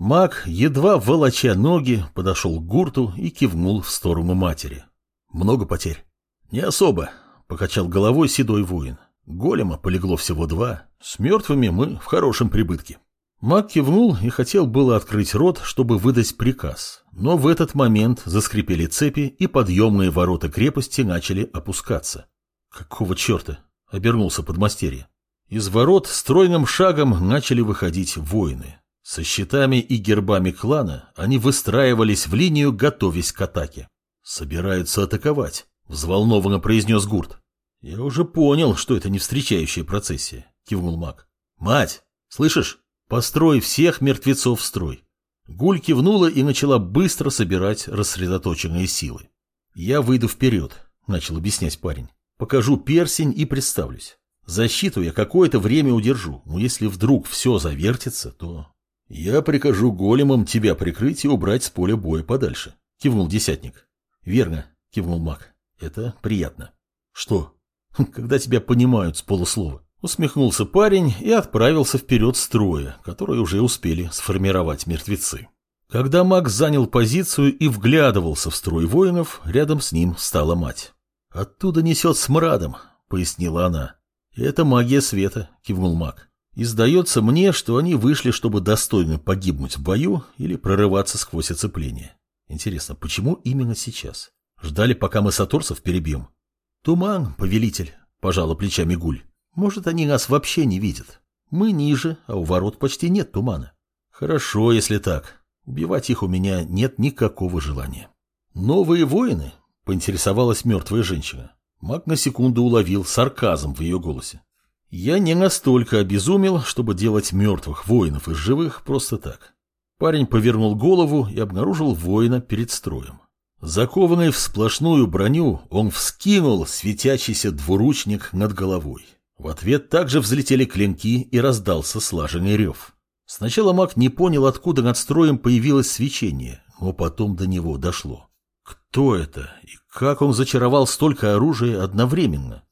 Маг, едва волоча ноги, подошел к гурту и кивнул в сторону матери. Много потерь? Не особо, покачал головой седой воин. Голема полегло всего два. С мертвыми мы в хорошем прибытке. Маг кивнул и хотел было открыть рот, чтобы выдать приказ. Но в этот момент заскрипели цепи, и подъемные ворота крепости начали опускаться. «Какого черта?» — обернулся подмастерье. Из ворот стройным шагом начали выходить воины. Со щитами и гербами клана они выстраивались в линию, готовясь к атаке. «Собираются атаковать», — взволнованно произнес Гурт. «Я уже понял, что это не встречающая процессия», — кивнул маг. «Мать, слышишь? Построй всех мертвецов в строй». Гуль кивнула и начала быстро собирать рассредоточенные силы. «Я выйду вперед», — начал объяснять парень. «Покажу персень и представлюсь. Защиту я какое-то время удержу, но если вдруг все завертится, то «Я прикажу големам тебя прикрыть и убрать с поля боя подальше», — кивнул десятник. «Верно», — кивнул маг. «Это приятно». «Что?» «Когда тебя понимают с полуслова». Усмехнулся парень и отправился вперед строя, которые уже успели сформировать мертвецы. Когда маг занял позицию и вглядывался в строй воинов, рядом с ним встала мать. «Оттуда несет смрадом», — пояснила она. «Это магия света», — кивнул маг. И сдается мне, что они вышли, чтобы достойно погибнуть в бою или прорываться сквозь оцепление. Интересно, почему именно сейчас? Ждали, пока мы сатурцев перебьем? Туман, повелитель, пожала плечами Гуль. Может, они нас вообще не видят. Мы ниже, а у ворот почти нет тумана. Хорошо, если так. Убивать их у меня нет никакого желания. Новые воины? Поинтересовалась мертвая женщина. Маг на секунду уловил сарказм в ее голосе. Я не настолько обезумел, чтобы делать мертвых воинов из живых просто так. Парень повернул голову и обнаружил воина перед строем. Закованный в сплошную броню, он вскинул светящийся двуручник над головой. В ответ также взлетели клинки и раздался слаженный рев. Сначала маг не понял, откуда над строем появилось свечение, но потом до него дошло. Кто это и как он зачаровал столько оружия одновременно?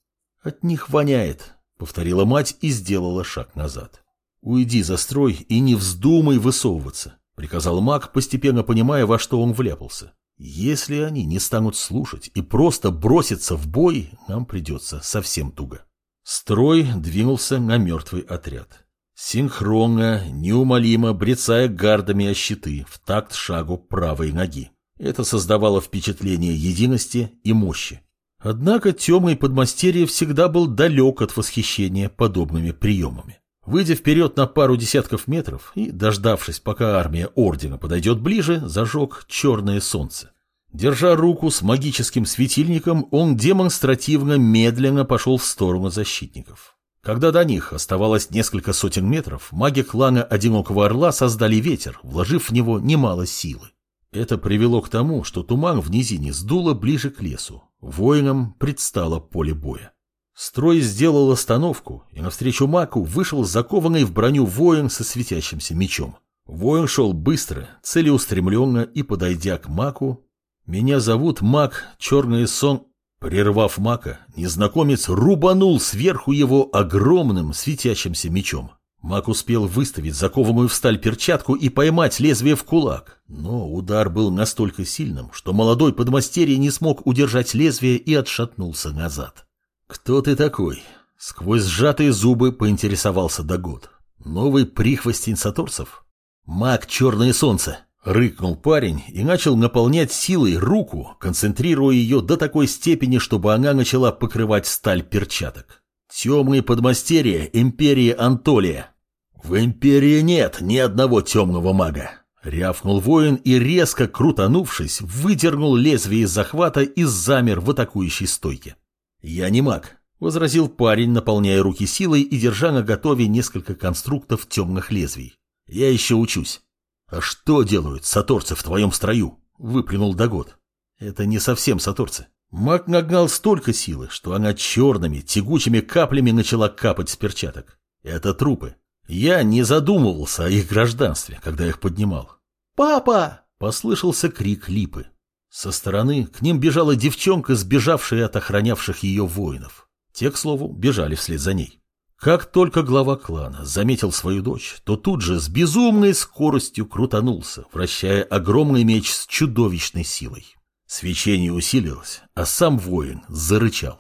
От них воняет, Повторила мать и сделала шаг назад. «Уйди за строй и не вздумай высовываться», — приказал маг, постепенно понимая, во что он вляпался. «Если они не станут слушать и просто броситься в бой, нам придется совсем туго». Строй двинулся на мертвый отряд. Синхронно, неумолимо брецая гардами о щиты в такт шагу правой ноги. Это создавало впечатление единости и мощи. Однако темный подмастерье всегда был далек от восхищения подобными приемами. Выйдя вперед на пару десятков метров и, дождавшись, пока армия Ордена подойдет ближе, зажег черное солнце. Держа руку с магическим светильником, он демонстративно медленно пошел в сторону защитников. Когда до них оставалось несколько сотен метров, маги клана Одинокого Орла создали ветер, вложив в него немало силы. Это привело к тому, что туман в низине сдуло ближе к лесу. Воинам предстало поле боя. Строй сделал остановку, и навстречу маку вышел закованный в броню воин со светящимся мечом. Воин шел быстро, целеустремленно и, подойдя к маку, «Меня зовут Мак Черный Сон...» Прервав мака, незнакомец рубанул сверху его огромным светящимся мечом. Маг успел выставить закованную в сталь перчатку и поймать лезвие в кулак. Но удар был настолько сильным, что молодой подмастерье не смог удержать лезвие и отшатнулся назад. «Кто ты такой?» Сквозь сжатые зубы поинтересовался Дагод. «Новый прихвостень сатурцев?» «Маг Черное Солнце!» Рыкнул парень и начал наполнять силой руку, концентрируя ее до такой степени, чтобы она начала покрывать сталь перчаток. Темные подмастерья Империи Антолия. В Империи нет ни одного темного мага. Рявкнул воин и, резко крутанувшись, выдернул лезвие из захвата и замер в атакующей стойке. «Я не маг», — возразил парень, наполняя руки силой и держа на готове несколько конструктов темных лезвий. «Я еще учусь». «А что делают саторцы в твоем строю?» — выплюнул Дагод. «Это не совсем саторцы. Маг нагнал столько силы, что она черными, тягучими каплями начала капать с перчаток. Это трупы. Я не задумывался о их гражданстве, когда их поднимал. «Папа!» — послышался крик Липы. Со стороны к ним бежала девчонка, сбежавшая от охранявших ее воинов. Те, к слову, бежали вслед за ней. Как только глава клана заметил свою дочь, то тут же с безумной скоростью крутанулся, вращая огромный меч с чудовищной силой. Свечение усилилось, а сам воин зарычал.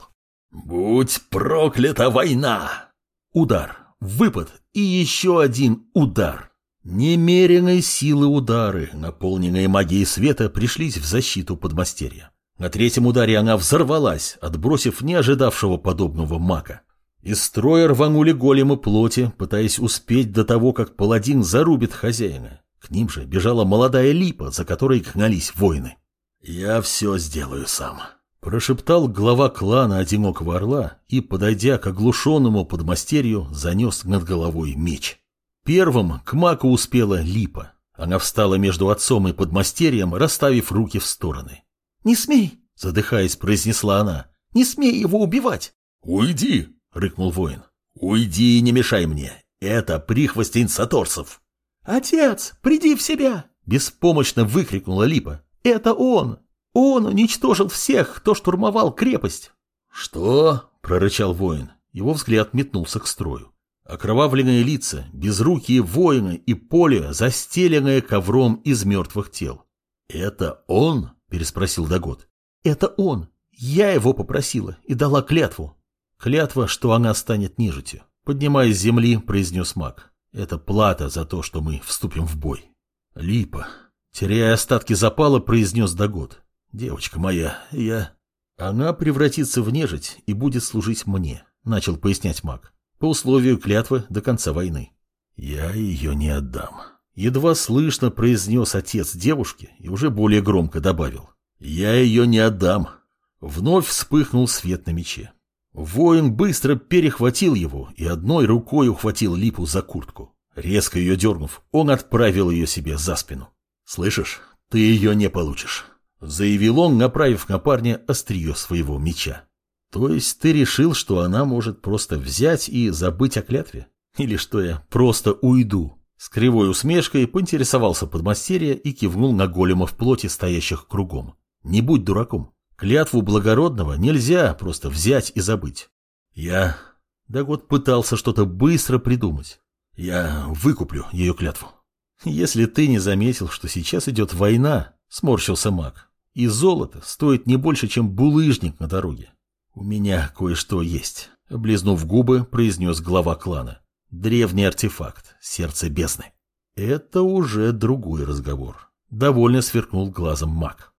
«Будь проклята война!» Удар, выпад и еще один удар. Немеренной силы удары, наполненные магией света, пришлись в защиту подмастерья. На третьем ударе она взорвалась, отбросив не ожидавшего подобного мака. Из строя рванули големы плоти, пытаясь успеть до того, как паладин зарубит хозяина. К ним же бежала молодая липа, за которой гнались воины. «Я все сделаю сам», — прошептал глава клана Одинокого Орла и, подойдя к оглушенному подмастерью, занес над головой меч. Первым к маку успела Липа. Она встала между отцом и подмастерьем, расставив руки в стороны. «Не смей!» — задыхаясь, произнесла она. «Не смей его убивать!» «Уйди!» — рыкнул воин. «Уйди и не мешай мне! Это прихвостень саторцев!» «Отец, приди в себя!» — беспомощно выкрикнула Липа. «Это он! Он уничтожил всех, кто штурмовал крепость!» «Что?» — прорычал воин. Его взгляд метнулся к строю. Окровавленные лица, безрукие воины и поле, застеленное ковром из мертвых тел. «Это он?» – переспросил Дагод. «Это он. Я его попросила и дала клятву». «Клятва, что она станет нежитью», – поднимаясь с земли, произнес маг. «Это плата за то, что мы вступим в бой». «Липа», – теряя остатки запала, произнес Дагод. «Девочка моя, я...» «Она превратится в нежить и будет служить мне», – начал пояснять маг по условию клятвы до конца войны. «Я ее не отдам», — едва слышно произнес отец девушки и уже более громко добавил. «Я ее не отдам». Вновь вспыхнул свет на мече. Воин быстро перехватил его и одной рукой ухватил липу за куртку. Резко ее дернув, он отправил ее себе за спину. «Слышишь, ты ее не получишь», — заявил он, направив на парня острие своего меча. То есть ты решил, что она может просто взять и забыть о клятве? Или что я просто уйду? С кривой усмешкой поинтересовался подмастерье и кивнул на големов плоти, стоящих кругом. Не будь дураком. Клятву благородного нельзя просто взять и забыть. Я... Да вот пытался что-то быстро придумать. Я выкуплю ее клятву. Если ты не заметил, что сейчас идет война, сморщился маг, и золото стоит не больше, чем булыжник на дороге. «У меня кое-что есть», — облизнув губы, произнес глава клана. «Древний артефакт, сердце бездны». Это уже другой разговор. Довольно сверкнул глазом маг.